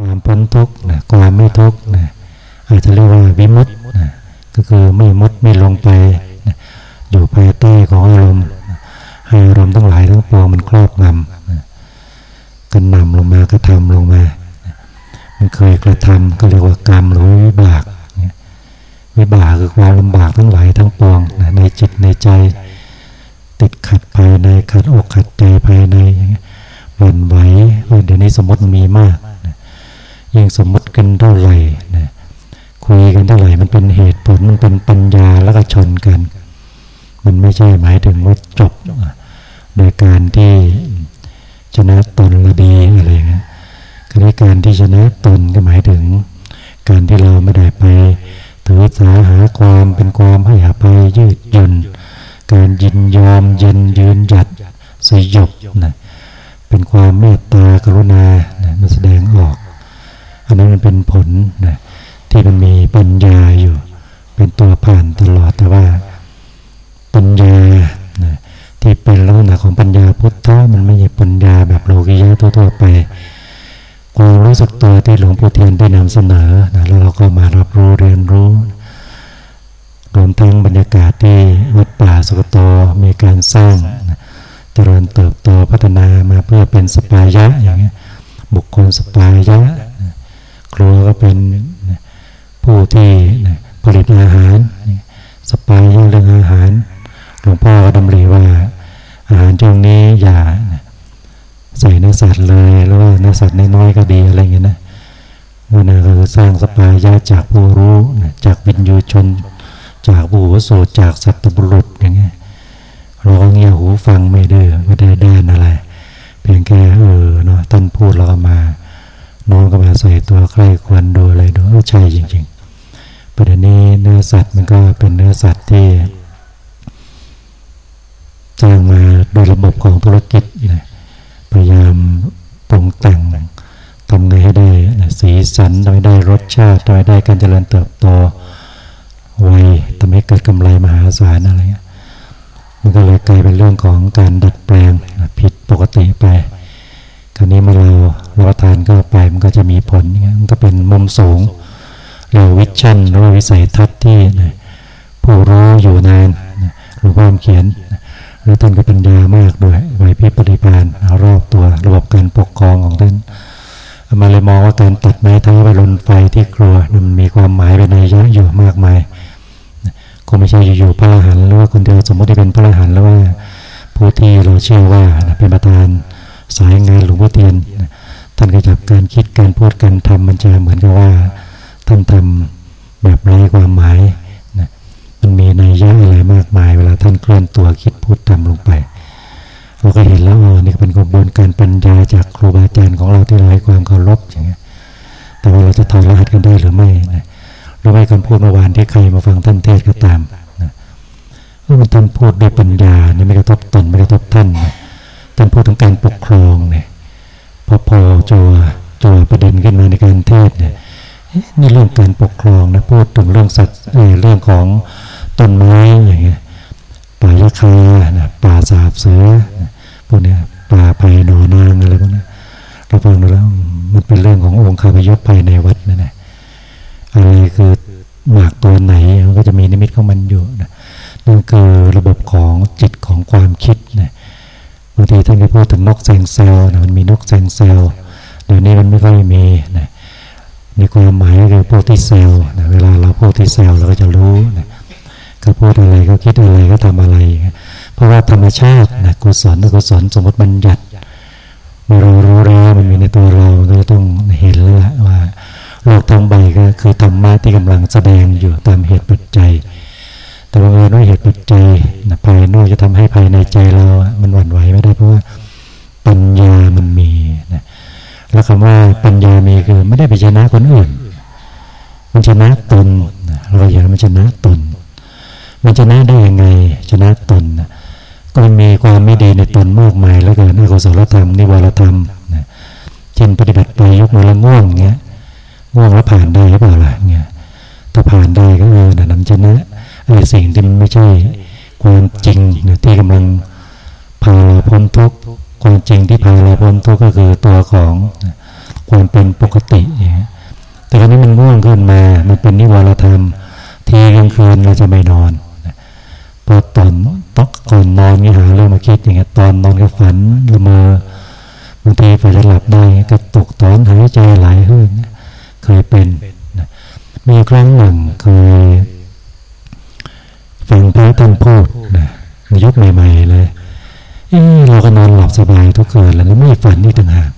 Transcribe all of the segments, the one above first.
ความพ้นทุกข์นะความไม่ทุกข์นะอาจจะเรียกว่าวิมุตต์นะก็คือไม่มุดไม่ลงไปนะอยู่ภายใต้ของอารมณ์ให้อารมณ์ทั้งหลายทั้งปวงมันครอบงำนะก็นำลงมากระทำลงมานะมันเคยกระทำก็เรียกว่ากรรมหรือวิบากนะวิบากคือความลำบากทั้งหลายทั้งปวงนะในจิตในใจ ติดขัดภายในขัดอกขัดใจภายในอย่างเงี้ยหวั่นไหวเดี๋ยวนี้สมมติมีมาก ยิ่งสมมติกันเท่าไหร่นะคุยกันเท่าไหร่มันเป็นเหตุผลมันเป็นปัญญาแล้วก็ชนกัน มันไม่ใช่หมายถึงว่าจบ โดยการที่ชนะตนละดีอะไรเงี้ยการที่ชนะตนก็หมายถึง การที่เราไม่ได้ไปถือสาหาความเป็นความให้อภัยยืดหยุ่นการยินยอมเย็นยืนหยัดสยบนะ ผลนะที่มันมีปัญญาอยู่ เป็นตัวผ่านตลอดแต่ว่าปัญญานะที่เป็นลักษณะของปัญญาพุทธะมันไม่ใช่ปัญญาแบบโลกิยะทั่วๆไปความรู้สึกตัวที่หลวงปู่เทียนได้นำเสนอนะแล้วเราก็มารับรู้เรียนรู้รวมทั้งบรรยากาศที่วัดป่าสุกโตมีการสร้างนะเจริญเติบโตพัฒนามาเพื่อเป็นสปายะอย่างเงี้ยบุคคลสปายะ ครัวก็เป็นผู้ที่ผลิตอาหาร สปายเรื่องอาหาร หลวงพ่อก็ดำริว่า อาหารช่วงนี้อย่าใส่เนื้อสัตว์เลยหรือว่าเนื้อสัตว์น้อยๆก็ดีอะไรเงี้ยนะนั่นคือสร้างสปายะจากผู้รู้จากวิญญูชน จากผู้วโสจากสัตบุรุษอย่างเงี้ยเราก็เงี่ยหูฟังไม่ดื้อไม่ได้ด้านอะไร เพียงแค่เออเนาะท่านพูดเราก็มา น้องก็มาใส่ตัวใครควรดูอะไรดูเออใช่จริงๆประเด็นนี้เนื้อสัตว์มันก็เป็นเนื้อสัตว์ที่สร้างมาโดยระบบของธุรกิจนะพยายามปรุงแต่งทำไงให้ได้นะสีสันทำให้ได้รสชาติทำให้ได้การเจริญเติบโตไวทำให้เกิดกำไรมหาศาลอะไรเงี้ยมันก็เลยกลายเป็นเรื่องของการดัดแปลงผิดปกติไป คราวนี้เมื่อเรารับประทานเข้าไปมันก็จะมีผลมันก็เป็นมุมสูงเราวิชั่นหรือว่าวิสัยทัศน์ที่ผู้รู้อยู่นานหรือความเขียนนะแล้วท่านก็ปัญญามากด้วยไหวพิปฏิภาณรอบตัวระบบการปกครองของท่านมาเลยมองว่าการตัดไม้เท้าไปลนไฟที่ครัวมันมีความหมายไปในเยอะอยู่มากมายคงไม่ใช่อยู่ๆพระอรหันต์หรือว่าคนเดียวสมมติที่เป็นพระอรหันต์แล้วว่าผู้ที่เราเชื่อว่าเป็นประธาน สายงานหลวงพ่อเทียนท่านก็จับการคิดการพูดการทำมันจะเหมือนกับว่าท่านทำแบบไร้ความหมายนะมันมีในยะอะไรมากมาย เวลาท่านเคลื่อนตัวคิดพูดทำลงไปเราก็เห็นแล้วอ๋อนี่เป็นกระบวนการปัญญาจากครูบาอาจารย์ของเราที่เราให้ความเคารพอย่างเงี้ยแต่ว่าเราจะถอดรหัสกันได้หรือไม่นะหรือไม่คำพูดเมื่อวานที่ใครมาฟังท่านเทศก็ตามนะว่ามันท่านพูดด้วยปัญญาเนี่ยไม่กระทบตนไม่กระทบท่านนะ ท่านพูดถึงการปกครองเนี่ยพอพอจัวจัวประเด็นขึ้นมาในการเทศเนี่ยนี่เรื่องการปกครองนะพูดถึงเรื่องสัตว์เรื่องของต้นไม้อย่างเงี้ยป่ายาคานะป่าสาบเสือพวกเนี้ยป่าไผ่หนอนางอะไรพวกนี้เราฟังดูแล้วมันเป็นเรื่องขององค์คาพยพภายในวัดนั่นแหละอะไรคือหมากตัวไหนมันก็จะมีนิมิตของมันอยู่นะนั่นคือระบบของจิตของความคิดนะ บางทีท่านก็พูดถึงนกแซงเซลนะมันมีนกแซงเซลเดี๋ยวนี้มันไม่ค่อยมีนะในความหมายก็คือโพธิเซลนะเวลาเราโพธิเซลเราก็จะรู้นะก็พูดอะไรก็คิดอะไรก็ทำอะไร เพราะว่าธรรมชาตินะกุศลกุศลสมมติบัญญัติเมื่อเรารู้แล้วมันมีในตัวเราก็ต้องเห็นแล้วละว่าโลกทั้งใบก็คือธรรมะที่กำลังแสดงอยู่ตามเหตุปัจจัย แต่ว่าเออด้วยเหตุปัจจัยนะภายนอกจะทำให้ภายในใจเรา มันหวั่นไหวไม่ได้เพราะว่าปัญญามันมีนะแล้วคำว่าปัญญามีคือไม่ได้ไปชนะคนอื่น มันชนะตนเราอย่ามันชนะตน มันชนะได้ยังไงชนะตนนะก็มีความไม่ดีในตนมากมายแล้วเกิดอกุศลธรรมนิวรธรรมนะเช่นปฏิบัติไปยกมือละง่วงเงี้ยง่วงแล้วผ่านได้หรือเปล่าล่ะเงี้ยถ้าผ่านได้ก็เออนะนั้นชนะ สิ่งที่มันไม่ใช่ความจริงนะที่กำลังพาเราพ้นทุกข์ความจริงที่พาเราพ้นทุกข์ก็คือตัวของความเป็นปกติเงี้ยแต่ครั้นี้มันง่วงขึ้นมา มันเป็นนิวรธรรม ที่กลางคืนเราจะไม่นอนพอตอนตอกก่อนนอนนี่หาเรื่องมาคิดอย่างเงี้ยตอนนอนก็ฝันละเมอบางทีไปหลับได้ก็ตกตอนหายใจไหลขึ้นเคยเป็นมีครั้งหนึ่งเคย ฟังพระท่านพูดนะในยุคใหม่ๆเลยเออเราก็นอนหลับสบายทุกคืนแล้วไม่ฝันนี่ต่างหาก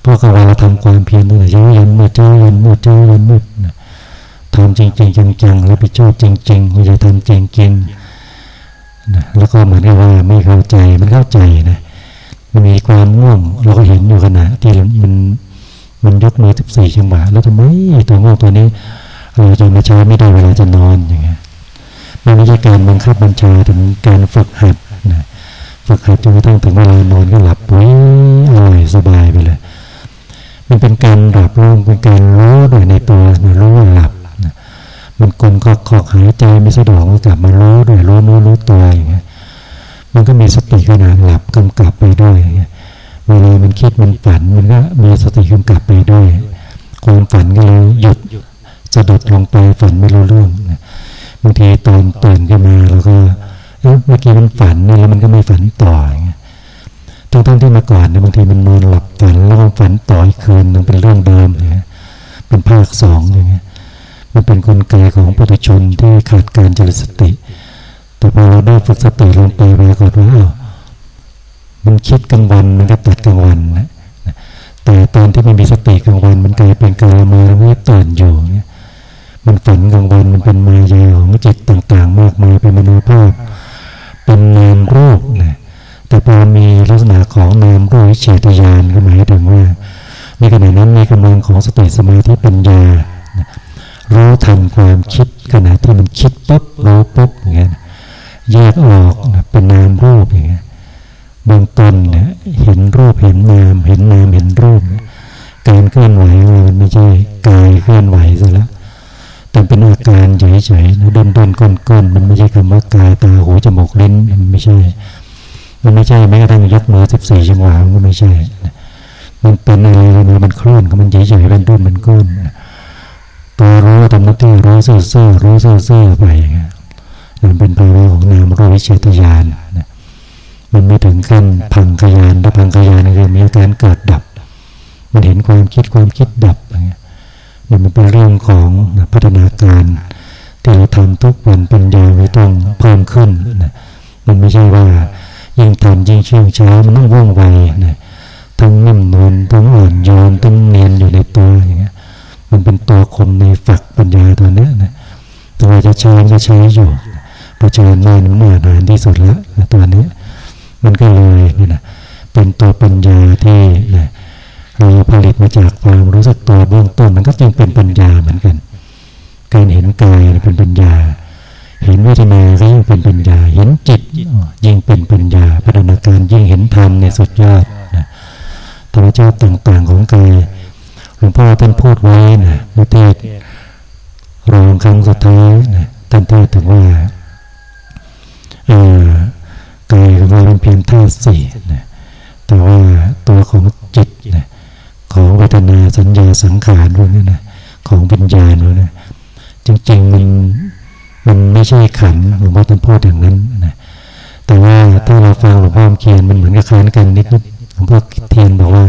เพราะเวลาทำความเพียรตั้งแต่เช้ายันมืดเช้ายันมืดเช้ายันมืดทำจริงๆจังๆแล้วไปชอบจริงๆไม่ใช่ทำจริงๆนะแล้วก็เหมือนกับว่าไม่เข้าใจมันเข้าใจนะมันมีความง่วงเราก็เห็นอยู่ขณะที่มันมันยกมือสิบสี่จังหวะแล้วทำไมตัวง่วงตัวนี้ เราจะมาใช้ไม่ได้เวลาจะนอนอย่างเงี้ย มันไม่ใช่การบังคับบัญชาแต่การฝึกหัดนะฝึกหัดจนกระทั่งถึงเวลานอนก็หลับปุ้ยอร่อยสบายไปเลย มันเป็นการหลับลงเป็นการรู้โดยในตัวมันรู้ว่าหลับนะมันกลนก็ขอกหายใจไม่สะดวกก็กลับมารู้ด้วยรู้รู้รู้ตัวอย่างเงี้ยมันก็มีสติขณะหลับกำกับไปด้วยอย่างเงี้ยเวลามันคิดมันฝันมันก็มีสติกำกับไปด้วย ความฝันก็เลยหยุดสะดุดลงไปฝันไม่รู้เรื่องนะ บางทีตอนตื่นขึ้นมาเราก็เมื่อกี้มันฝันนี่แล้วมันก็ไม่ฝันต่ออย่างเงี้ยทั้งทั้งที่มาก่อนเนี่ยบางทีมันนอนหลับฝันแล้วมันฝันต่ออีกคืนนึงเป็นเรื่องเดิมอย่างเงี้ยเป็นภาคสองอย่างเงี้ยมันเป็นกลไกของปุถุชนที่ขาดการเจริญสติ แต่พอเราได้ฝึกสติลงไปปรากฏว่ามันคิดกลางวันมันก็ตัดกลางวันนะแต่ตอนที่มันมีสติกลางวันมันกลายเป็นการละเมอแล้วไม่ตื่นอยู่เนี่ย มันฝันกลางวันมันเป็นมายาของจิตต่างๆ มากมายเป็นมโนภาพ เป็นนามรูปนะแต่พอมีลักษณะของนามรูปเฉตยานก็หมายถึงว่า ในขณะนั้นมีกำลังของสติสมาธิปัญญารู้ทันความคิดขณะที่มันคิดปุ๊บรู้ปุ๊บอย่างเงี้ยแยกออกเป็นนามรูปอย่างเงี้ยเบื้องต้นเนี่ยเห็นรูปเห็นนามเห็นนามเห็นรูป การเคลื่อนไหวมันไม่ใช่กายเคลื่อนไหวซะแล้ว แต่เป็นอาการเฉยๆนะดนดนก้นก้นมันไม่ใช่คำว่ากายตาหูจมูกลิ้นมันไม่ใช่ มันไม่ใช่แม้กระทั่งยกมือสิบสี่จังหวะมันก็ไม่ใช่ มันเป็นอะไรมามันเคลื่อนมันเฉยๆเป็นดนเป็นก้นตัวรู้ทำหน้าที่รู้เซื่อๆรู้เซื่อๆไปอย่างเงี้ยมันเป็นภาวะของนามรู้วิเชตญาณนะมันไม่ถึงขั้นพังขยานถ้าพังขยานคือมีอาการเกิดดับ มันเห็นความคิดความคิดดับอะไรเงี้ย มันเป็นเรื่องของพัฒนาการที่เราทำทุกวันปัญญาไม่ต้องเพิ่มขึ้นนะมันไม่ใช่ว่ายิ่งทำยิ่งเชื่องช้ามันต้องว่องไวนะทั้งนิ่มนวลทั้งอ่อนโยนทั้งเนียนอยู่ในตัวอย่างเงี้ยมันเป็นตัวคมในฝักปัญญาตัวเนี้ยนะตัวจะใช้จะใช้อยู่พอเจริญมาหนึ่งนานที่สุดแล้วนะตัวนี้ มันก็เลยนี่นะเป็นตัวปัญญาที่นะ เราผลิตมาจากความรู้สึกตัวเบื้องต้นมันก็จึงเป็นปัญญาเหมือนกัน การเห็นกายเป็นปัญญา เห็นเวทนาก็ยิ่งเป็นปัญญา เห็นจิตยิ่งเป็นปัญญาพัฒนาการยิ่งเห็นธรรมในสุดยอดนะธรรมชาติต่างๆของกายหลวงพ่อท่านพูดไว้นะในเทศรองครั้งสุดท้ายนะท่านเทศถึงว่าเออกายของเราเป็นเพียงธาตุสี่นะแต่ว่าตัวของจิตนะ ของเวทนาสัญญาสังขารพวกนี้นะของวิญญาณพวกนี้จริงๆมันมันไม่ใช่ขันหลวงพ่อท่านพูดอย่างนั้นนะแต่ว่าถ้าเราฟังหลวงพ่อเขียนมันเหมือนกับค้านกันนิดนิดหลวงพ่อเทียนบอกว่า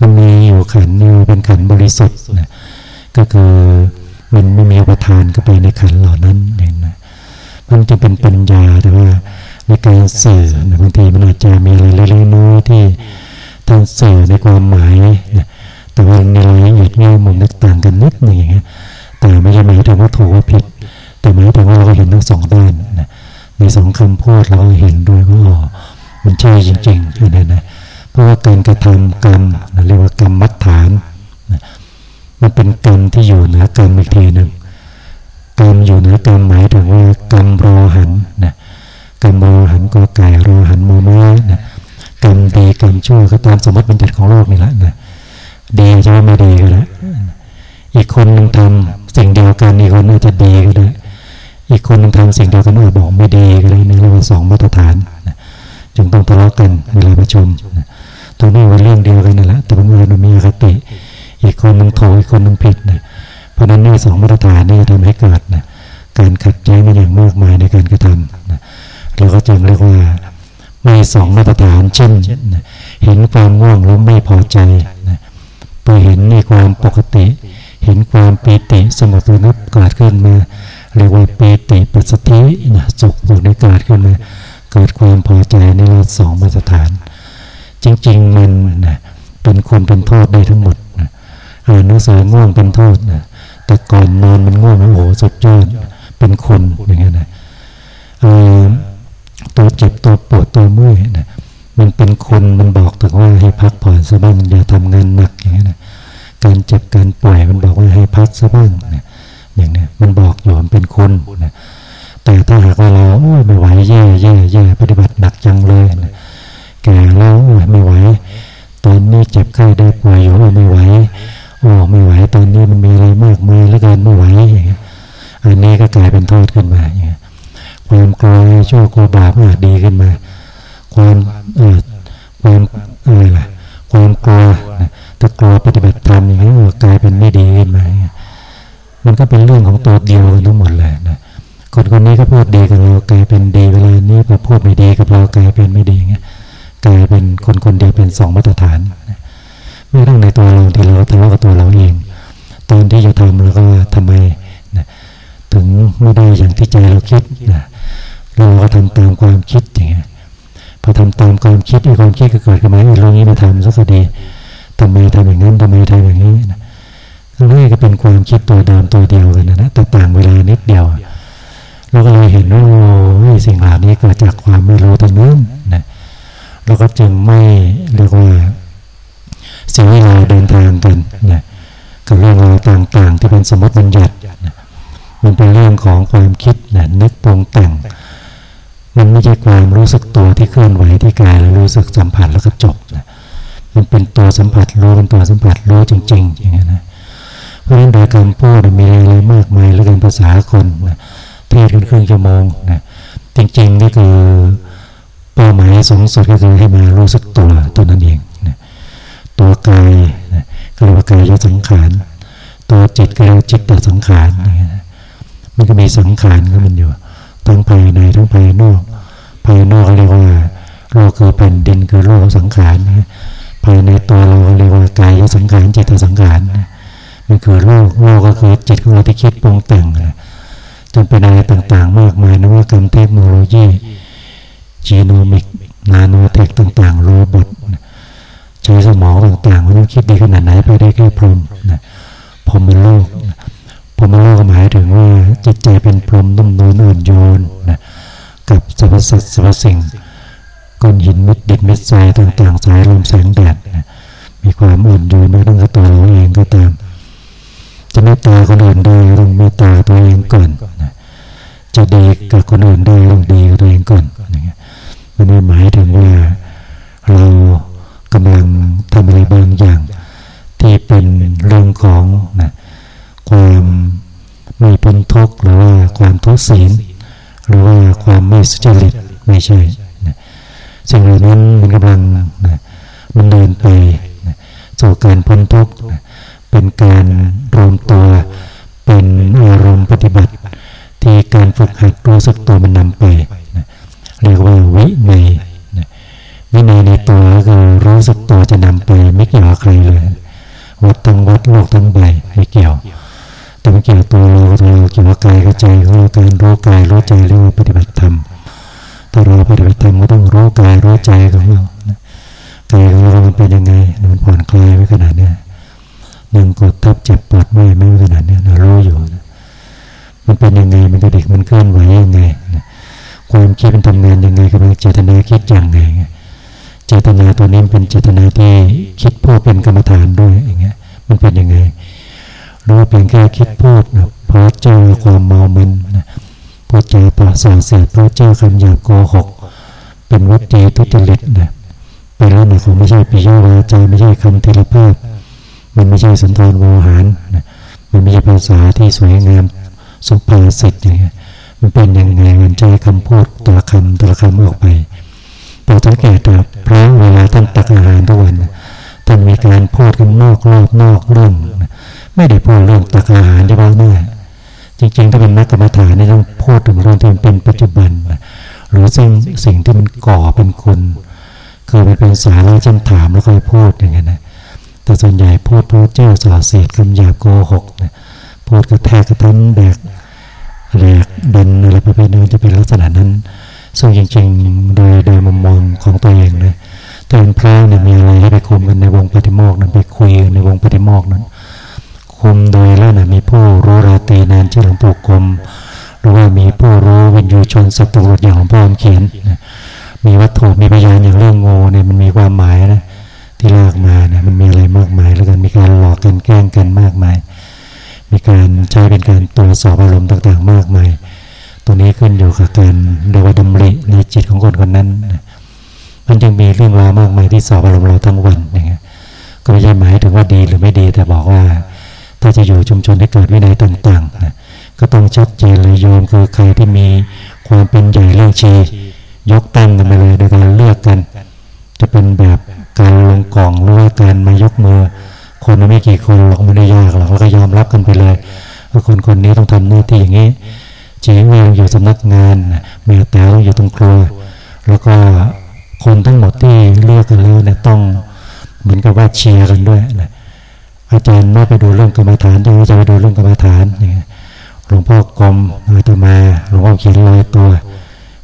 มันมีอยู่ขันนี่เป็นขันบริสุทธิ์นะก็คือมันไม่มีอุปทานก็ไปในขันเหล่านั้นเองนะมันจะเป็นปัญญาแต่ว่าในการสื่อบางทีมันอาจจะมีอะไรเล็กๆน้อยที่ท่านสื่อในความหมาย กันนิดหนึ่งอย่างเงี้ยแต่ไม่ใช่หมายถึงว่าถูกว่าผิด แต่หมายถึงว่าเราเห็นทั้งสองด้านนะในสองคำพูดเราเห็นด้วยว่าอ๋อมันใช่จริงๆอยู่นะนะเพราะว่าการกระทำกรรมเรียกว่ากรรมมัดฐานนะมันเป็นกรรมที่อยู่เหนือกรรมอีกทีหนึ่งกรรมอยู่เหนือกรรมหมายถึงว่ากรรมรอหันนะกรรมรอหันกอไก่รอหันมอม้นะกรรมดีกรรมชั่วก็ตามสมมติบัญญัติของโลกนี่แหละนะดีจะว่าไม่ดีก็แล้ว อีกคนหนึ่งทำสิ่งเดียวกันอีกคนอาจจะดีก็ได้อีกคนหนึ่งทำสิ่งเดียวกันอาจบอกไม่ดีก็ได้ในเรื่องสองมาตรฐานนะจึงต้องทะเลาะกันเวลาประชุมนะตรงนี้เป็นเรื่องเดียวกันนั่นแหละแต่บางเอิญมันมีอคติ อีกคนหนึ่งถูกอีกคนหนึ่งผิดนะเพราะนั้นนี่สองมาตรฐานนี่ทำให้เกิดนะการขัดแย้งกันอย่างมากมายในการกระทำนะเราก็จึงเรียกว่าไม่สองมาตรฐานเช่นเห็นความง่วงแล้วไม่พอใจนะไปเห็นในความปกติ เห็นความปีติสงบระงับเกิดขึ้นมาเรียกว่าปีติปัสสตินะสุขสุขในเกิดขึ้นมาเกิดความพอใจในเราสองมาตรฐาน จริงๆมันนะเป็นคนเป็นโทษได้ทั้งหมดนะอ่านหนังสือง่วงเป็นโทษนะแต่ก่อนนอนมันง่วงโอ้โหสุดยอดเป็นคนอย่างเงี้ยนะตัวเจ็บตัวปวดตัวเมื่อยนะมันเป็นคนมันบอกถึงว่าให้พักผ่อนซะบ้างอย่าทำงานหนักอย่างเงี้ยนะ การเจ็บการป่วยมันบอกว่าให้พักซะบ้างนะอย่างนี้มันบอกอยู่มันเป็นคนนะแต่ถ้าหากว่าเราโอ้ยไม่ไหวแย่แย่แย่ปฏิบัติหนักจังเลยนะแก่แล้วโอ้ยไม่ไหวตอนนี้เจ็บไข้ได้ป่วยอยู่ไม่ไหวโอ้ไม่ไหวตอนนี้มันมีอะไรมากมายแล้วกันไม่ไหวอย่างเงี้ยอันนี้ก็กลายเป็นโทษขึ้นมาอย่างเงี้ยความกลัวชั่วกลัวบาปอาจดีขึ้นมา ความเออความอะไรล่ะความกลัว ถ้ากลัวปฏิบัติธรรมอย่างเงี้กลายเป็นไม่ดีขึ้นมามันก็เป็นเรื่องของตัวเดียวกันทั้งหมดเลยนะคนคนนี้ก็พูดดีกับเรากลายเป็นดีเวลานี้พอพูดไม่ดีกับเรากลายเป็นไม่ดีอย่างเงี้ยกลายเป็นคนคนเดียวเป็นสองมาตรฐานไม่ต้องในตัวเราที่เราทะเลาะกับตัวเราเอง ตอนที่จะทำเราก็ทำไมนะถึงไม่ได้อย่างที่ใจเราคิดนะเราก็ทำตามความคิดอย่างเงี้ยพอทำตามความคิดไอ้ความคิดก็เกิดขึ้นมาไอ้เรื่องนี้มาทำสักดี ทำไมทำอย่างนั้นทำไมทำอย่างนี้นะเรื่องก็เป็นความคิดตัวเดิมตัวเดียวกันนะแต่ต่างเวลานิดเดียว เราก็เลยเห็นว่าโอ้สิ่งเหล่านี้เกิดจากความไม่รู้ทั้งนั้นนะเราก็จึงไม่เรียกว่าเสียเวลาเดินทางกันนะกับเรื่องราวต่างๆ ที่เป็นสมมติบัญญัตินะมันเป็นเรื่องของความคิดนะนึกปรุงแต่ง มันไม่ใช่ความรู้สึกตัวที่เคลื่อนไหวที่กายแล้วรู้สึกสัมผัสแล้วก็จบนะ มันเป็นตัวสัมผัสรู้เป็นตัวสัมผัสรู้จริง ๆ อย่างนี้นะเพราะฉะนั้นโดยคำพูดมีอะไรมากมายแล้วกันภาษาคนนะเทศกันครึ่งชั่วโมงนะจริงๆนี่คือเป้าหมายสูงสุดก็คือให้มารู้สึกตัวตัวนั้นเองนะตัวกายนะก็เรียกว่ากายสังขาร ตัวจิตก็เรียกจิตตสังขารนะมันก็มีสังขารก็มันอยู่ทั้งภายในทั้งภายนอกภายนอกเรียกว่าโลกคือแผ่นดินคือโลกสังขารนะ ภายในตัวเราเรียกว่ากายสังขารจิตสังขารนะมันคือโลกโลกก็คือจิตของเราที่คิดปรุงแต่งนะจนเป็นอะไรต่างๆ มากมายนวัตกรรมเทคโนโลยี genomic nanotech ต่างๆ robot ใช้สมองต่างๆมันต้องคิดดีขนาดไหนไปได้แค่พรหมนะพรหมเป็นโลกพรหมเป็นโลกหมายถึงว่าจิตใจเป็นพรหมนุ่มนวลอ่อนโยนนะกับสรรพสัตว์สรรพสิ่ง ก้อนหินเม็ดดินเม็ดทรายต่างๆสายลมแสงแดดมีความอ่อนโยนไม่ต้องกับตัวเราเองก็ตาม จะเมตตาคนอื่นได้ต้องเมตตาตัวเองก่อนนะจะดีกับคนอื่นได้ต้องดีกับตัวเองก่อนอย่างเงี้ยมันหมายถึงว่าเรากำลังทำอะไรบางอย่าง ที่เป็นเรื่องของนะความไม่เป็นทุกข์หรือว่าความทุศีลหรือว่าความไม่สุจริตไม่ใช่ สิ่งเหล่านั้นมันกำลังนะมันเดินไปนะสู่การพ้นทุกข์นะเป็นการรวมตัวเป็นอารมณ์ปฏิบัติ ที่การฝึกหัดรู้สึกตัวมันนำไปนะเรียกว่าวิในนะวินัยในตัวก็คือรู้สึกตัวจะนำไปไม่เกี่ยวกับใครเลยวัดทั้งวัดโลกทั้งใบไม่เกี่ยวแต่ไม่เกี่ยวตัวเราตัวเราเกี่ยวกับกายกับใจของเราการรู้กายรู้ใจเรียกว่าปฏิบัติธรรม ถ้าเราปฏิบัติธรรมก็ต้องรู้กายรู้ใจของเรากายของเรามันเป็นยังไงมันผ่อนคลายไว้ขนาดนี้ยังกดทับเจ็บปวดไม่ไม่ขนาดนี้เรารู้อยู่นะมันเป็นยังไงมันกระดิกมันเคลื่อนไหวยังไงนะความคิดมันทำงานยังไงกับเจตนาคิดอย่างไงเจตนาตัวนี้เป็นเจตนาที่คิดพูดเป็นกรรมฐานด้วยอย่างเงี้ย มันเป็นยังไงรู้ว่าเป็นแค่คิดพูดนะเพราะเจอความเมามันนะ พูดจอปราศเสียพระเจอคำหยาบโกหก เป็นวัตถีทุจริตนะเป็นลักษณะของไม่ใช่ปิยวาจาไม่ใช่คำทเลภาพ มันไม่ใช่สันทานโวหารนะมันไม่ใช่ภาษาที่สวยงามสุภาษิตอย่างเงี้ยมันเป็นยังไงมันใจคำพูดแต่ละคำแต่ละคำออกไปเราสังเกตพระเวลาท่านตักอาหารทุกวันท่านมีการพูดกันนอกรอบนอกเรื่อง ไม่ได้พูดเรื่องตักอาหารที่ว่าหน้า จริงๆ ถ้าเป็นนักกรรมฐานนี่ต้องพูดถึงเรื่องที่มันเป็นปัจจุบัน หรือสิ่งสิ่งที่มันก่อเป็นคุณคือมันเป็นสาระฉันถามแล้วค่อยพูดอย่างเงี้ยนะแต่ส่วนใหญ่พูดพื่อเจ้าสอเสียดคำหยาบโกหกนะพูดกระแทกกระทันแบกแบกดันอะไรประเภทนั้จะเป็นลักษณะนั้นซึ่งจริงๆ โดยโดยมุมมองของตัวเองนะถ้าเป็นพระเนี่ยมีอะไรให้ไปคุมกันในวงปฏิโมกนั้นไปคุยในวงปฏิโมกนั้น คุมโดยแล้วนะมีผู้รู้ราตีนานชื่อหลวงปู่กรมหรือว่ามีผู้รู้วิญญูชนสัตว์อย่างหลวงพ่อเขียนนะมีวัตถุมีพยานอย่างเรื่องงูเนี่ยมันมีความหมายนะที่ลากมาเนี่ยมันมีอะไรมากมายแล้วกันมีการหลอกกันแกล้งกันมากมาย มีการใช้เป็นการตรวจสอบอารมณ์ต่างๆ มากมาย ตัวนี้ขึ้นอยู่กับการเรียกว่าดำริในจิตของคนคนนั้นมันจึงมีเรื่องราวมากมายที่สอบอารมณ์เราทั้งวันอย่างเงี้ยก็ไม่ใช่หมายถึงว่าดีหรือไม่ดีแต่บอกว่า ถ้าจะอยู่ชุมชนให้เกิดวินัยต่างๆนะก็ต้องชัดเจนเลยโยมคือใครที่มีความเป็นใหญ่เรื่องชี ยกตั้งกันไปเลยโดยการเลือกกัน จะเป็นแบบการลงกล่องหรือว่าการมายกมือ คนไม่กี่คนหรอกไม่ได้ยากหรอกแล้วก็ยอมรับกันไปเลยว่าคนคนนี้ต้องทำหน้าที่อย่างนี้จีเวงอยู่สำนักงานแม่แต๋วอยู่ตรงครัว แล้วก็คนทั้งหมดที่เลือกกันแล้วเนี่ยต้องเหมือนกับว่าเชียร์กันด้วยนะ อาจารย์ไม่ไปดูเรื่องกรรมฐานจะจะไปดูเรื่องกรรมฐานอย่างนี้หลวงพ่อกรมอาตมาหลวงพ่อเขียนลอยตัว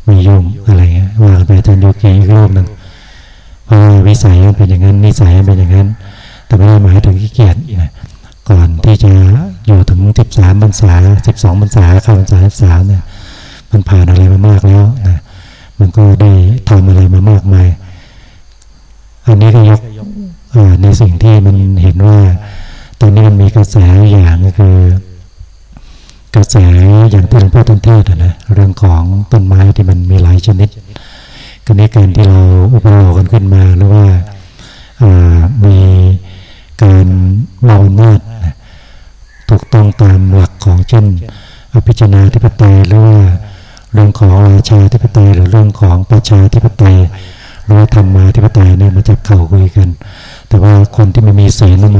ไม่ยุ่งอะไรเงี้ยว่าไปอาจารย์โยกีอีกรูปหนึ่งเพราะวิสัยมันเป็นอย่างนั้นนิสัยมันเป็นอย่างนั้น แต่ไม่ได้หมายถึงขี้เกียจนะก่อนที่จะอยู่ถึงสิบสามพรรษาสิบสองพรรษาเข้าพรรษาสิบสามเนี่ยมันผ่านอะไรมามากแล้วนะมันก็ได้ทำอะไรมามากมาย อันนี้ก็ยกในสิ่งที่มันเห็นว่า ตอนนี้มันมีกระแสอย่างก็คือ กระแสอย่างที่หลวงพ่อต้นเทศนะเรื่องของต้นไม้ที่มันมีหลายชนิดก็ในการที่เราอุปโลกกันขึ้นมาหรือว่ามีการเมานาดถูกต้องตามหลักของเช่นอภิชนาธิปไตยหรือว่าเรื่องของราชาธิปไตยหรือเรื่องของประชาธิปไตยหรือว่าธรรมาธิปไตยเนี่ยมาจับเข่าคุยกัน แต่ว่าคนที่ไม่มีศีลนั้น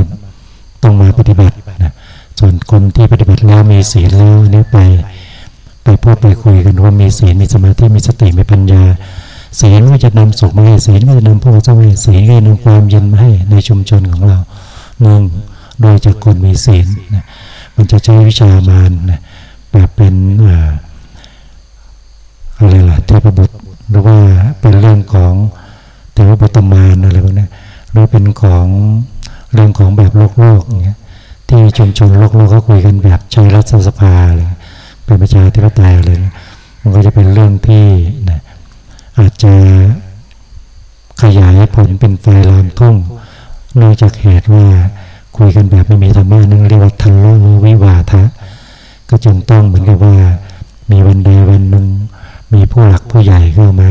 ต้องมาปฏิบัตินะส่วนคนที่ปฏิบัติแล้วมีศีลแล้วนี่ไป ไปพูดไปคุยกันว่ามีศีลมีสมาธิมีสติมีปัญญาศีลก็จะนำสุขมาให้ศีลก็จะนำพวกเจ้าให้ศีลก็จะนำความเย็นมาให้ในชุมชนของเราหนึ่งโดยจากคนมีศีลนะมันจะใช้วิชามานนะแบบเป็นอะไรล่ะเทพบุตรหรือว่าเป็นเรื่องของเทวบุตรมานอะไรพวกนี้หรือเป็นของ เรื่องของแบบโลกโลกเงี้ยที่ชุมชนโลกโลกเขาคุยกันแบบใช้รัฐสภาเลยเป็นประชาธิปไตยเลยมันก็จะเป็นเรื่องที่นะอาจจะขยายผลเป็นไฟลามทุ่งเนื่องจากเหตุว่าคุยกันแบบไม่มีธรรมะนั่นเรียกว่าทะเลาะวิวาทะ ก็จึงต้องเหมือนกับว่า มีวันใดวันหนึ่งมีผู้หลักผู้ใหญ่เข้ามา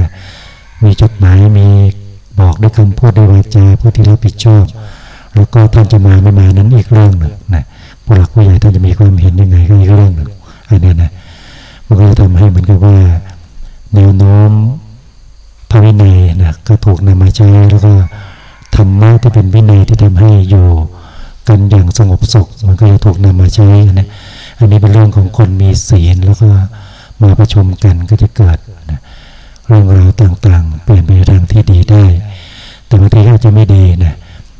มีจดหมายมีบอกด้วยคำพูดด้วยวาจาผู้ที่รับผิดชอบ แล้วก็ท่านจะมาไม่มานั้นอีกเรื่องหนึ่งนะผู้หลักผู้ใหญ่ท่านจะมีความเห็นยังไงก็อีกเรื่องหนึ่งอันนี้นะมันก็จะทำให้เหมือนกับว่าแนวโน้มพระวินัยนะก็ถูกนำมาใช้แล้วก็ธรรมะที่เป็นวินัยที่ทำให้อยู่กันอย่างสงบสุขมันก็จะถูกนำมาใช้นะอันนี้เป็นเรื่องของคนมีศีลแล้วก็มาประชุมกันก็จะเกิดนะเรื่องราวต่างๆ เปลี่ยนไปทางที่ดีได้ แต่บางทีอาจจะไม่ดีนะ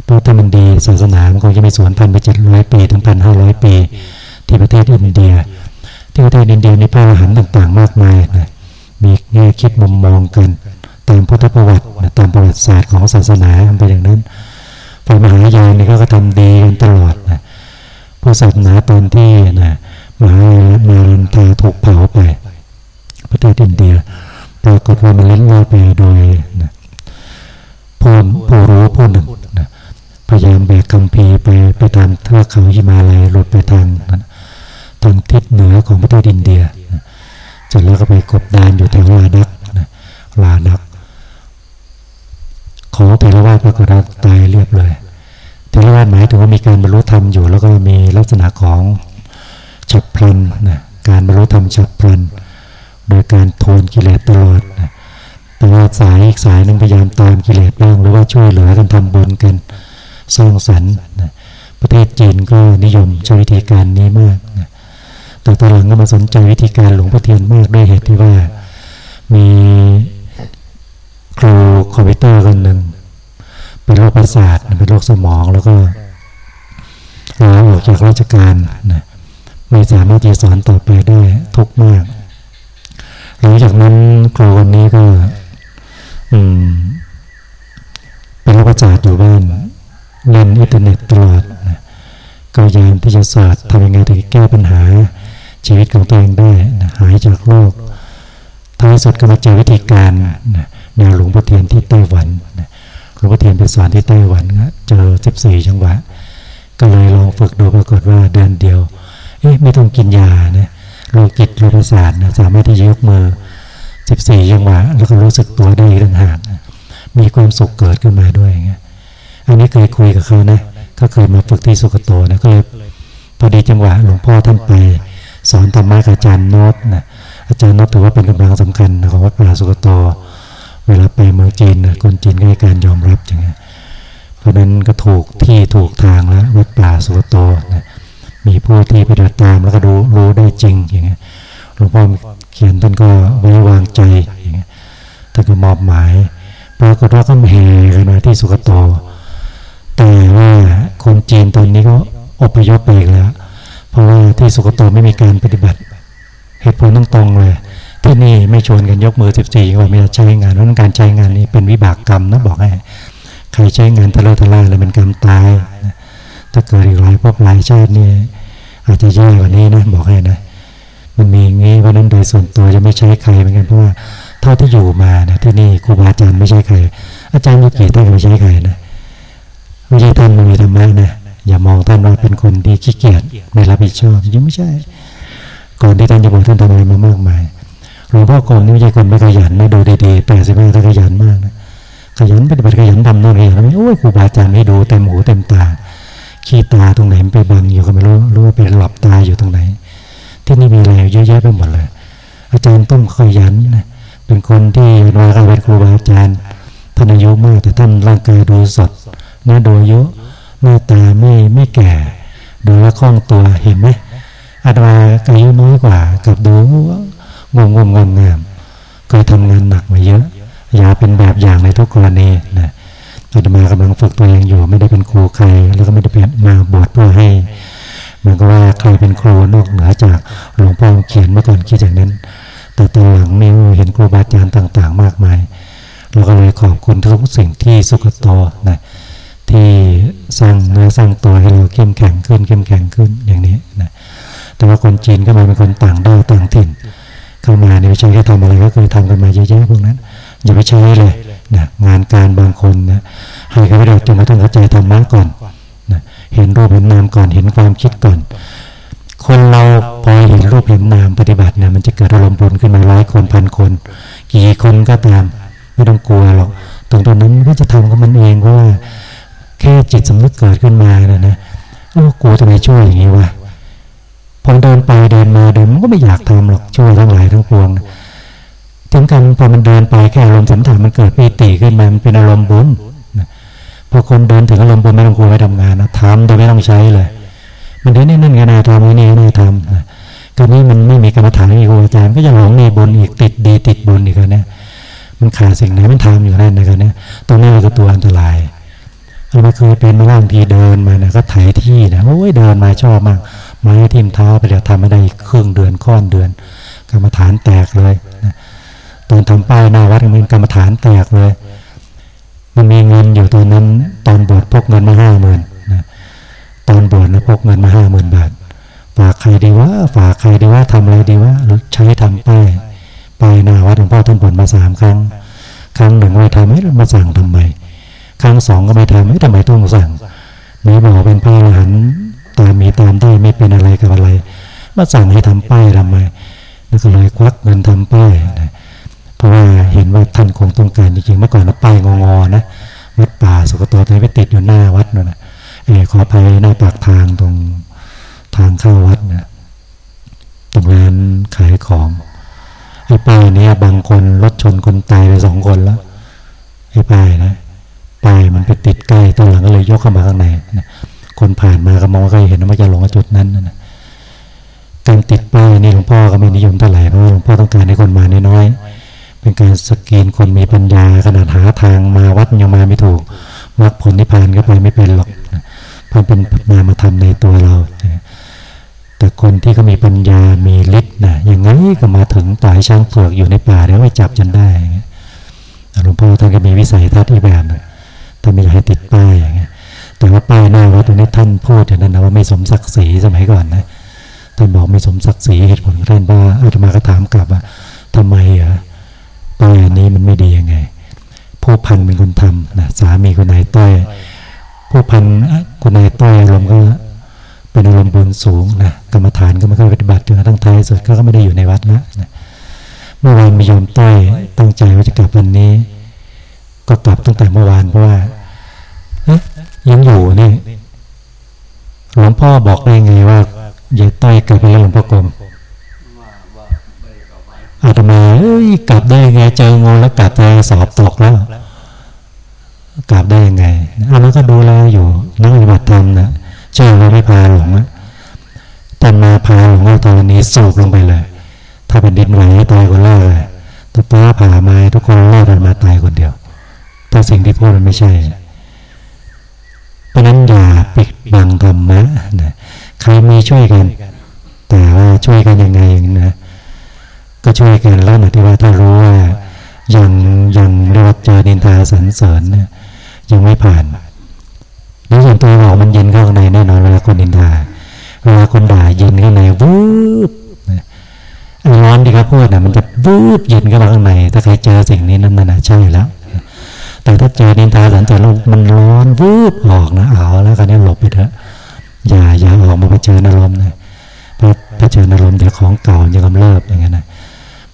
เพราะถ้ามันดีศาสนามันก็จะไม่สวนพันไปเจ็ดร้อยปีถึงพันห้าร้อยปี ที่ประเทศอินเดีย ที่ประเทศอินเดียมีพระอรหันต์ต่าง ๆ มากมายนะมีแง่คิดมุมมองกันตามพุทธประวัติตามประวัติศาสตร์ของศาสนาเป็นอย่างนั้นฝ่ายมหายานนี่ก็ทำดีกันตลอดนะผู้ศาสนาตอนที่นะมหามารันทาถูกเผาไป ประเทศอินเดียปรากฏว่ามันเล่นว่าไปโดยนะผู้ผู้รู้ผู้หนึ่ง พยายามแบกคำพีไปไปตามเทือกเขาหิมาลัยหลุดไปทางทางทิศเหนือของประเทศอินเดียนะเสร็จแล้วก็ไปกบดานอยู่แถวลาดักลาดัก ขอเทรวาสปรากฏตายเรียบเลยเทรวาสหมายถึงว่ามีการบรรลุธรรมอยู่ แล้วก็มีลักษณะของฉับพลันนะการบรรลุธรรมฉับพลัน โดยการโทนกิเลสตลอดนะแต่ว่าสายอีกสายนึงพยายามตามกิเลสบ้างหรือว่าช่วยเหลือกันทำบุญกัน สร้างสรรค์นะประเทศจีนก็นิยมใช้วิธีการนี้มากนะแต่ตอนหลังก็มาสนใจวิธีการหลวงพ่อเทียนมากด้วยเหตุที่ว่ามีครูคอมพิวเตอร์คนหนึ่งเป็นโรคประสาทเป็นโรคสมองแล้วก็ลาออกจากราชการนะไม่สามารถที่จะสอนต่อไปได้ทุกข์มาก หลังจากนั้นครูคนนี้ก็ อืม เป็นโรคประสาทอยู่บ้าน เล่นอินเทอร์เน็ตตลอดนะก็พยายามที่จะศาสอดทำยังไงถึงแก้ปัญหาชีวิตของตัวเองได้นะหายจากโรคท้ายสุดก็มาเจอวิธีการนะแนวหลวงพ่อเทียนที่ไต้หวันนะหลวงพ่อเทียนไปสอนที่ไต้หวันเจอสิบสี่จังหวะ ก็เลยลองฝึกดูปรากฏว่าเดือนเดียว เอ๊ะไม่ต้องกินยานะโรคจิตโรคประสาทนะสามารถที่จะยกมือสิบสี่จังหวะ แล้วก็รู้สึกตัวได้ต่างหากมีความสุขเกิดขึ้นมาด้วยอย่างเงี้ย อันนี้เคยคุยกับเขานะก็เคยมาฝึกที่สุกโตนะก็เลยพอดีจังหวะหลวงพ่อท่านไป สอนธรรมะกับอาจารย์โนตนะอาจารย์โนตถือว่าเป็นกำลังสำคัญของวัดป่าสุกโต เวลาไปเมืองจีนนะคนจีนก็ให้การยอมรับอย่างเงี้ยเพราะนั้นก็ถูกที่ถูกทางแล้ววัดป่าสุกโตนะมีผู้ที่ปฏิบัติตามแล้วก็รู้รู้ได้จริงอย่างเงี้ยหลวงพ่อเขียนท่านก็ไว้วางใจอย่างเงี้ยท่านก็มอบหมายปรากฏว่าก็แห่กันมาที่สุกโต แต่ว่าคนจีนตอนนี้ก็อพยพไปอีกแล้ว เพราะว่าที่สุกโตไม่มีการปฏิบัติ เหตุผลต้องตรงเลย ที่นี่ไม่ชวนกันยกมือสิบสี่ว่าไมีใช้งานเพราะการใช้งานนี้เป็นวิบากกรรมนะบอกให้ใครใช้งานทะเลาะทะเลายอะไรเป็นกรรมตายถ้าเกิดอีกหลายพบหลายชาตินี่อาจจะแย่กว่านี้นะบอกให้นะมันมีอย่างนี้เพราะนั้นโดยส่วนตัวจะไม่ใช้ใครเหมือนกันเพราะว่าเท่าที่อยู่มานะที่นี่ครูบาอาจารย์ไม่ใช่ใคร อาจารย์ยุกีท่านไม่ใช่ใครนะ ไม่ใช่ท่านไม่มีธรรมะนะอย่ามองท่านว่าเป็นคนที่ขี้เกียจไม่รับผิดชอบจริงไม่ใช่ ก่อนที่ท่านจะบอกท่านทำอะไรมามากมายหลวงพ่อกองนี่ไม่ใช่คนไม่ขยันนะดูดีๆแปดสิบห้าท่านขยันมากนะขยันปฏิบัติขยันทำโน่นนี่แล้วไม่โอ้ยครูบาอาจารย์ไม่ดูเต็มหูเต็มตาขี้ตาตรงไหนไปบังอยู่ก็ไม่รู้รู้ว่าเป็นหลับตาอยู่ตรงไหน ที่นี่มีอะไรเยอะแยะไปหมดเลย อาจารย์ต้มขยันนะเป็นคนที่มาเขาเป็นครูบาอาจารย์ท่านอายุมากแต่ท่านร่างกายดูสด นะโดยอายุหน้าตาไม่ไม่แก่ ดูแลคล่องตัวเห็นไหมอาตมาอายุน้อยกว่ากับดูงงงงงงามเคยทำงานหนักมาเยอะ อย่าเป็นแบบอย่างในทุกกรณีนะอาตมากำลังฝึกตัวเองอยู่ ไม่ได้เป็นครูใคร แล้วก็ไม่ได้เป็นมาบวชเพื่อให้เหมือนกับว่าใครเป็นครูนอกเหนือจากหลวงพ่อเขียนเมื่อก่อนคิดอย่างนั้น แต่ตอนหลังนี่เห็นครูบาอาจารย์ต่าง ๆ มากมายเราก็เลยขอบคุณทุกสิ่งที่สุขโตนะ ที่สร้างเนื้อสร้างตัวให้เราเข้มแข็งขึ้นเข้มแข็งขึ้นอย่างนี้นะแต่ว่าคนจีนก็มาเป็นคนต่างด้าวต่างถิ่น เข้ามาเนี่ยไม่ใช่แค่ทำอะไรก็เคยทำกันมาเยอะๆพวกนั้นอย่าไปใช้เลยนะงานการบางคนนะให้เขาไปเด็กจนกระทั่งเข้าใจธรรมะก่อนนะเห็นรูปเห็นนามก่อนเห็นความคิดก่อน คนเราพอเห็นรูปเห็นนามปฏิบัติเนี่ยมันจะเกิดอารมณ์บุญขึ้นมาร้อยคนพันคน กี่คนก็ตามไม่ต้องกลัวหรอกตรงตรงนั้นก็จะทำกับมันเองเพราะว่า ค่จิตสำนึกเกิดขึ้นมานะนะโอ้กูจะไปช่วยอย่างนี้วะพอเดินไปเดินมาเดินมันก็ไม่อยากทำหรอกช่วยทั้งหลายทั้งปวงถึงกันพอมันเดินไปแค่อารมณ์สัมผัสมันเกิดปีติขึ้นมามันเป็นอารมณ์บุญพอคนเดินถึงอารมณ์บุญไม่ต้องกลัวไม่ทำงานนะทำโดยไม่ต้องใช้เลย มันเดินนี่นั่นกันนะทำนี่นี่ทำนะก็นี้มันไม่มีกรรมฐานมีครูอาจารย์ก็จะหลงในบุญอีกติดดีติดบุญอีกนะมันขาดสิ่งไหนมันทำอยู่นั่นนะครับเนี่ยตรงนี้เราก็ตัวอันตราย เราไม่เคยเป็นมาล่างทีเดินมานะก็ไถที่นะโอ้ยเดินมาชอบมากไม้ทิ่มเท้าไปเดี๋ยวทำไม่ได้ครึ่งเดือนค่อนเดือน กรรมฐานแตกเลยนะตอนทำป้ายหน้าวัดมันกรรมฐานแตกเลย มันมีเงินอยู่ตอนนั้น ตอนบวชพกเงินมาห้าหมื่นนะตอนบวชนะพกเงินมาห้าหมื่นบาทฝากใครดีว่าฝากใครดีว่าทำอะไรดีว่าใช้ทำป้ายไปหน้าวัดหลวงพ่อท่านบ่นมาสามครั้ง ครั้งหนึ่งไม่ทำให้มาสั่งทำไม ครั้งสองก็ไม่ทำให้ทำไมต้องสั่งไหนบอกเป็นพระอรหันต์ตามมีตามได้ไม่เป็นอะไรกับอะไร มาสั่งให้ทำป้ายทำไมแล้วก็เลยควักเงินทำป้ายนะเพราะว่าเห็นว่าท่านคงต้องการจริงๆเมื่อก่อนนะป้ายงอๆนะวัดป่าสุกตตอนนี้ไปติดอยู่หน้าวัดนั่นนะเออขอภัยหน้าปากทางตรงทางเข้าวัดนะตรงร้านขายของไอ้ป้ายเนี่ยบางคนรถชนคนตายไปสองคนแล้วไอ้ป้ายนะ ป้ายมันไปติดใกล้ตอนหลังก็เลยยกเข้ามาข้างในนะคนผ่านมาก็มองก็เห็นว่าจะหลงจุดนั้นนะการติดป้ายนี่หลวงพ่อก็ไม่นิยมเท่าไหร่เพราะหลวงพ่อต้องการให้คนมาน้อยๆเป็นการสกรีนคนมีปัญญาขนาดหาทางมาวัดยังมาไม่ถูกมรรคผลนิพพานก็ไปไม่เป็นหรอกเพราะเป็นนามธรรมในตัวเราแต่คนที่เขามีปัญญามีฤทธิ์นะยังไงก็มาถึงตายช้างเผือกอยู่ในป่าแล้วไม่จับจนได้หลวงพ่อท่านก็มีวิสัยทัศน์อีกแบบนึง ท่าไม่อยากให้ติดป้ายอย่างเงี้ยแต่ว่าป้ายหน้าวัดตรงนี้ท่านพูดอย่างนั้นนะว่าไม่สมศักดิ์ศรีสมัยก่อนนะท่านบอกไม่สมศักดิ์ศรีเหตุผลของท่านว่าอาตมาก็ถามกลับว่าทำไมอะป้ายอันนี้มันไม่ดียังไง ผู้พันเป็นคนทำนะสามีคุณนายต้อยผู้พันคุณนายต้อยอารมณ์ก็เป็นอารมณ์บุญสูงนะกรรมฐานก็ไม่ค่อยปฏิบัติจนกระทั่งท้ายสุดก็ไม่ได้อยู่ในวัดแล้วนะเมื่อวานมีโยมต้อยตั้งใจว่าจะกลับวันนี้ ก็กลับตั้งแต่เมื่อวานเพราะว่ายังอยู่นี่หลวงพ่อบอกได้ไงว่ายายต้อยกลับไปแล้วหลวงพ่อกรมอาตมาเอ้ยกลับได้ไงเจองูแล้วกลับไปสอบตกแล้วกลับได้ยังไงอันนั้นก็ดูแลอยู่นักปฏิบัติธรรมนะเชื่อว่าไม่พาหลงนะแต่มาพาหลงว่าตอนนี้สูบลงไปเลย ถ้าเป็นดินไหวตายคนแรกเลยถ้าฟ้าผ่ามาทุกคนรอดมาตายคนเดียว ถ้าสิ่งที่พูดมันไม่ใช่ เพราะนั้นอย่าปิดบังธรรมะนะใครมีช่วยกัน แต่ว่าช่วยกันยังไงอย่างนะก็ช่วยกันแล้วนะที่ว่าถ้ารู้ว่ายังยังเรียกว่าเจอดินทาสันเสริญนี่ยยังไม่ผ่านแล้ส่วนตัวเรามันเย็นข้างในแน่นอนเวลาคนดินทาเวลาคนด่าเย็นข้างในวูบร้อนที่เขาพูดนะมันจะวูบเย็นเข้ามาข้างใน ถ้าใครเจอสิ่งนี้นั่นน่ะใช่แล้ว แต่ถ้าเจอดินทาสันเสริญมันร้อนวูบออกนะเอาแล้วกันนี้หลบไปเถอะอย่าอย่าออกมาเผชิญอารมณ์นะเพราะเผชิญอารมณ์เดี๋ยวของเก่าจะกำเริบอย่างเงี้ยนะ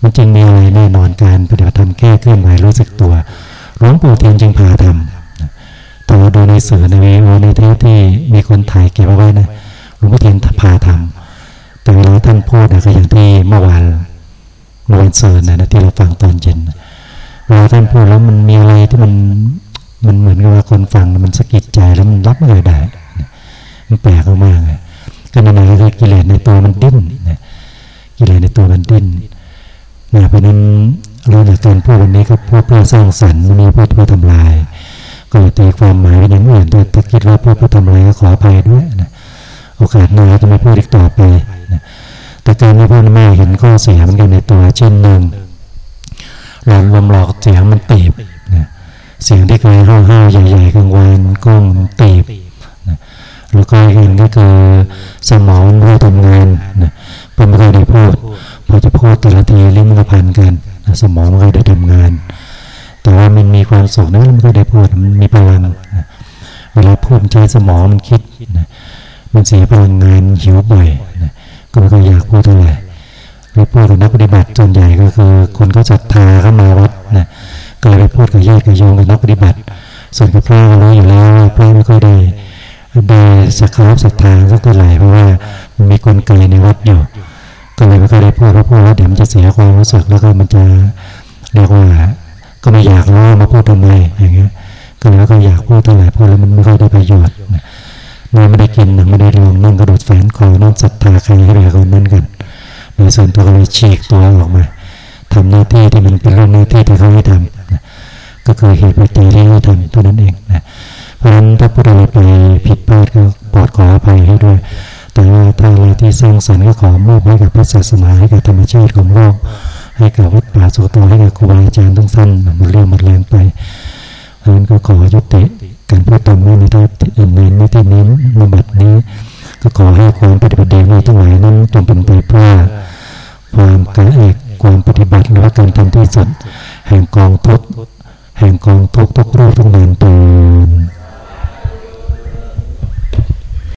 มันจึงมีอะไรแน่นอนการปฏิบัติธรรมแก้เคลื่อนไหวรู้สึกตัวหลวงปู่เทียนจึงพาทำแต่ว่าดูในสื่อในวีโอในเทปที่มีคนถ่ายเก็บเอาไว้นะหลวงปู่เทียนพาทำแต่เวลาท่านพูดนะก็อย่างที่เมื่อวานเมื่อวันเสาร์นะที่เราฟังตอนเย็น เวลาท่านพูดแล้วมันมีอะไรที่มันมันเหมือนกับว่าคนฟังมันสะกิดใจแล้วมันรับไม่ได้ มันแปลกมากเลยก็นั่นเองคือกิเลสในตัวมันดิ้นกิเลสในตัวมันดิ้นนะเพราะนั้นเราในการพูดวันนี้ก็พูดเพื่อสร้างสรรค์ไม่ได้พูดเพื่อทำลาย ก็ตีความหมายเป็นอย่างอื่นแต่ถ้าคิดว่าพูดเพื่อทำลายก็ขออภัยด้วยนะโอกาสหน้าจะไม่พูดอีกต่อไปนะแต่การไม่พูดไม่เห็นข้อเสียมันกันในตัวเช่นหนึ่ง หลอนลมหลอกเสียงมันตีบนะเสียงที่เคยห้าวห้าใหญ่ๆกลางวันก้องตีบนะแล้วก็อีกอันก็คือสมองไม่ทำงานนะเพื่อไม่ค่อยได้พูดพอจะพูดแต่ละทีลิ้นมันก็พันกันสมองมันก็ได้ทำงาน แต่ว่ามันมีความสุขนะมันก็ได้พูดมันมีพลังเวลาพูดใช้สมองมันคิดนะมันเสียพลังงานหิวบ่อยก็ไม่ค่อยอยากพูดเท่าไหร่ ไปพูดกับนักปฏิบัติส่วนใหญ่ก็คือคนก็ศรัทธาเข้ามาวัดนะก็เลยไปพูดกับญาติกับโยมกับนักปฏิบัติ ส่วนกับพระก็รู้อยู่แล้วพระไม่ค่อยได้ได้สักคารศรัทธาสักเท่าไหร่เพราะว่ามันมีคนเกยในวัดอยู่ ก็เลยไม่ค่อยได้พูดเพราะพูดแล้วเดี๋ยวมันจะเสียความรู้สึกแล้วก็มันจะเรียกว่าก็ไม่อยากรู้มาพูดทำไมอย่างเงี้ยก็แล้วก็อยากพูดเท่าไหร่พูดแล้วมันไม่ค่อยได้ประโยชน์เราไม่ได้กินหนังไม่ได้ลองนั่งกระโดดแฝนคอนั่งศรัทธาใครให้ใครคนนั้นกัน โดยส่วนตัวก็เลยฉีกตัวออกมาทำหน้าที่ที่มันเป็นเรื่องหน้าที่ที่เขาให้ทำก็คือเหตุปัจจัยที่ให้ทำเท่านั้นเองนะเพราะฉะนั้นถ้าพูดอะไรไปผิดพลาดก็โปรดขออภัยให้ด้วย แต่ว่าถ้าอะไรที่สร้างสรรค์ก็ขอมอบให้กับพระศาสนาให้กับธรรมชาติของโลกให้กับวัดป่าสุโตให้กับครูบาอาจารย์ทั้งสั้นมันเรื่องมันแรงไปเพราะนั้นก็ขอยุติการพูดตรงนี้ในที่อื่นในที่นี้ในบัดนี้ ก็ขอให้ความปฏิบัติดีของทั้งหลายนั้นจงเป็นไปเพื่อความการเอกความปฏิบัติหรือว่าการทำที่สุด แห่งกองทุกแห่งกองทุกทุกรูปทุกนาม